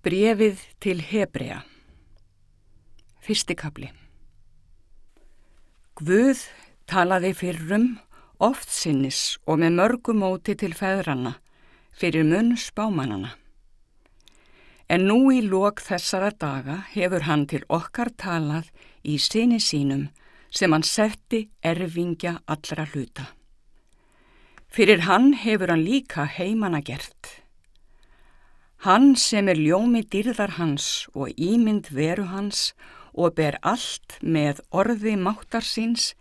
Brefið til Hebrea Fyrsti kapli Guð talaði fyrrum oft sinnis og með mörgumóti til feðranna fyrir munn spámanana. En nú í lok þessara daga hefur hann til okkar talað í sinni sínum sem hann setti erfingja allra hluta. Fyrir hann hefur hann líka heimana gert. Hann sem er ljómi dýrðar hans og ímynd veru hans og ber allt með orði máttar síns,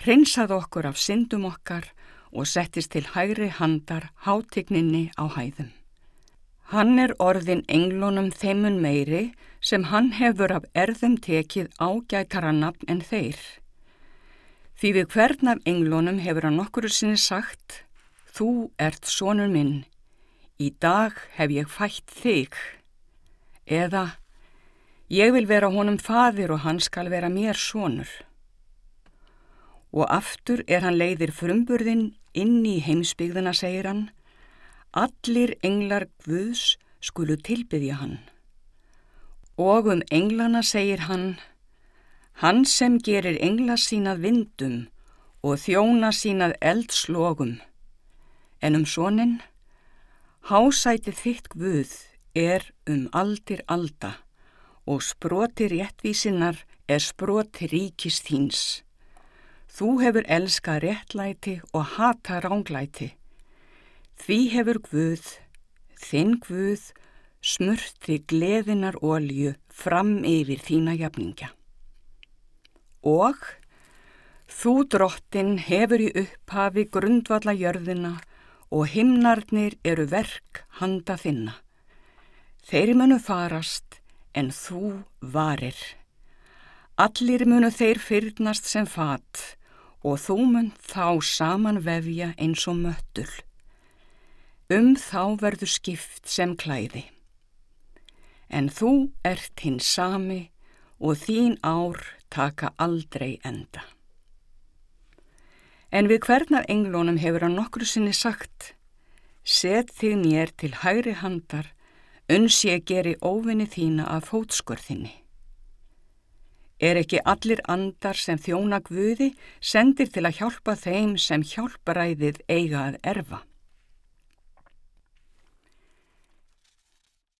hreinsað okkur af syndum okkar og settist til hægri handar hátigninni á hæðum. Hann er orðin englunum þeimun meiri sem hann hefur af erðum tekið ágætara nafn en þeir. Því við hvern af englunum hefur hann okkur sinni sagt, þú ert sonur minn, í dag hef ég fætt þig, eða ég vil vera honum fadir og hann skal vera mér sonur. Og aftur er hann leiðir frumburðin inn í heimsbyggðina, segir hann, allir englar Guðs skulu tilbyðja hann. Og um englana segir hann, hann sem gerir engla sínað vindum og þjóna sínað eldslogum, en um sonin, Hásæti þitt Guð er um aldir alda og sproti réttvísinnar er sproti ríkist þíns. Þú hefur elskað réttlæti og hata ránglæti. Því hefur Guð, þinn Guð, smurti gleðinar olju fram yfir þína jafningja. Og þú drottin hefur í upphafi grundvalla jörðina og himnarnir eru verk handa þinna. Þeir munu farast en þú varir. Allir munu þeir fyrnast sem fat og þú mun þá saman vefja eins og möttul. Um þá verður skipt sem klæði. En þú ert hinn sami og þín ár taka aldrei enda. En við hvern af englónum hefur hann nokkru sinni sagt, set þig mér til hægri handar, uns ég geri óvinni þína af fótskörðinni. Er ekki allir andar sem þjóna guði sendir til að hjálpa þeim sem hjálparæðið eiga að erfa?